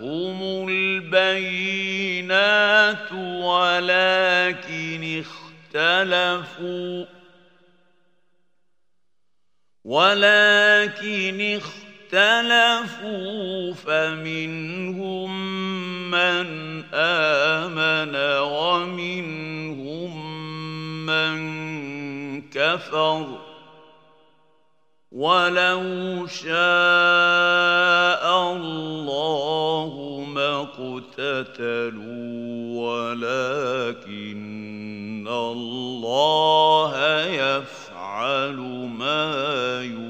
جاءتهم البينات ولكن اختلفوا. ولكن اختلفوا فمنهم من آمن ومنهم من كفر. ولو شاء الله اقتتلوا ولكن الله يفعل ما يريد.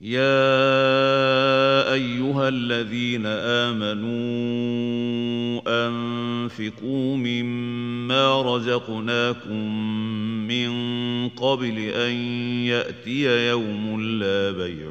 يا أيها الذين آمنوا أنفقوا مما رزقناكم من قبل أن يأتي يوم لا بيع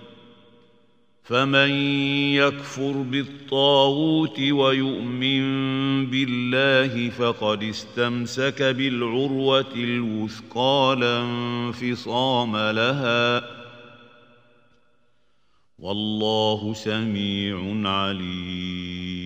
فمن يكفر بالطاغوت ويؤمن بالله فقد استمسك بالعروة الوثقى لا انفصام لها. والله سميع عليم.